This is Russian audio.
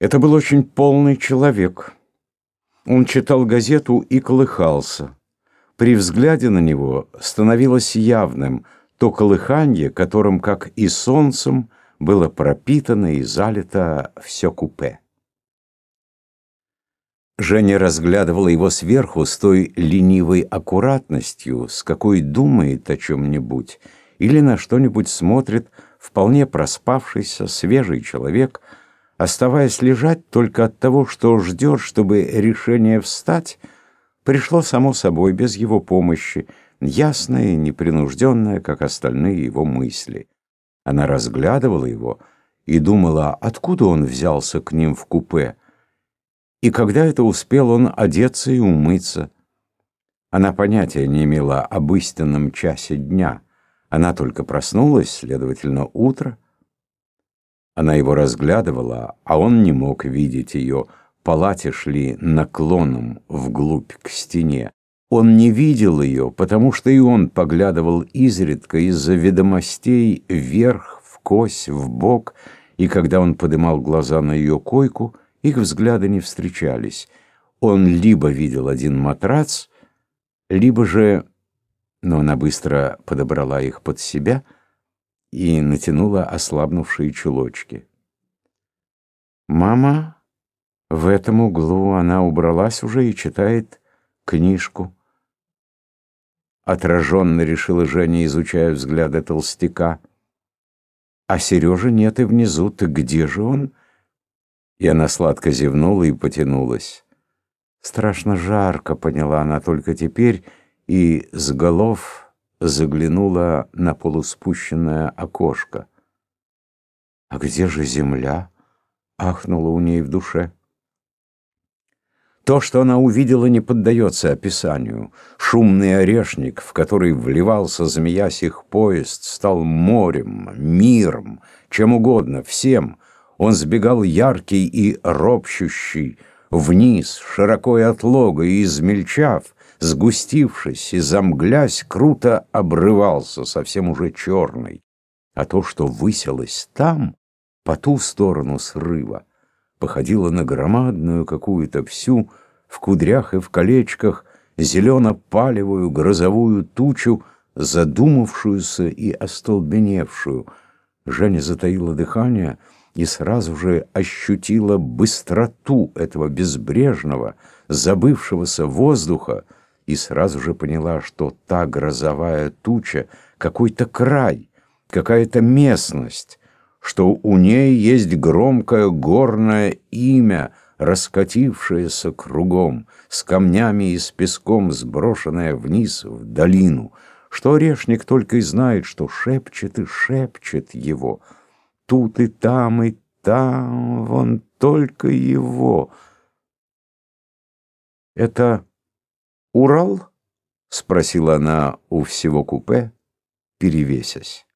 Это был очень полный человек. Он читал газету и колыхался. При взгляде на него становилось явным то колыханье, которым, как и солнцем, было пропитано и залито все купе. Женя разглядывала его сверху с той ленивой аккуратностью, с какой думает о чем-нибудь или на что-нибудь смотрит вполне проспавшийся, свежий человек, оставаясь лежать только от того, что ждет, чтобы решение встать пришло само собой, без его помощи, ясное и непринужденное, как остальные его мысли. Она разглядывала его и думала, откуда он взялся к ним в купе, и когда это успел он одеться и умыться. Она понятия не имела об истинном часе дня. Она только проснулась, следовательно, утро. Она его разглядывала, а он не мог видеть ее. Палати шли наклоном вглубь к стене. Он не видел ее, потому что и он поглядывал изредка из-за ведомостей вверх, в кось, в бок, и когда он подымал глаза на ее койку, их взгляды не встречались. Он либо видел один матрац, либо же но она быстро подобрала их под себя и натянула ослабнувшие чулочки. Мама в этом углу, она убралась уже и читает книжку. Отраженно решила Женя, изучая взгляды толстяка. А Сережа нет и внизу, ты где же он? И она сладко зевнула и потянулась. Страшно жарко, поняла она только теперь, и с голов заглянула на полуспущенное окошко. «А где же земля?» — ахнула у ней в душе. То, что она увидела, не поддается описанию. Шумный орешник, в который вливался змеясь их поезд, стал морем, миром, чем угодно, всем. Он сбегал яркий и ропщущий, вниз, широко и отлого, и измельчав, сгустившись и замглясь, круто обрывался, совсем уже черный. А то, что высилось там, по ту сторону срыва, походило на громадную какую-то всю, в кудрях и в колечках, зелено-палевую грозовую тучу, задумавшуюся и остолбеневшую. Женя затаила дыхание и сразу же ощутила быстроту этого безбрежного, забывшегося воздуха, и сразу же поняла, что та грозовая туча — какой-то край, какая-то местность, что у ней есть громкое горное имя, раскатившееся кругом, с камнями и с песком сброшенное вниз в долину, что орешник только и знает, что шепчет и шепчет его. Тут и там, и там, вон только его. Это «Урал?» — спросила она у всего купе, перевесясь.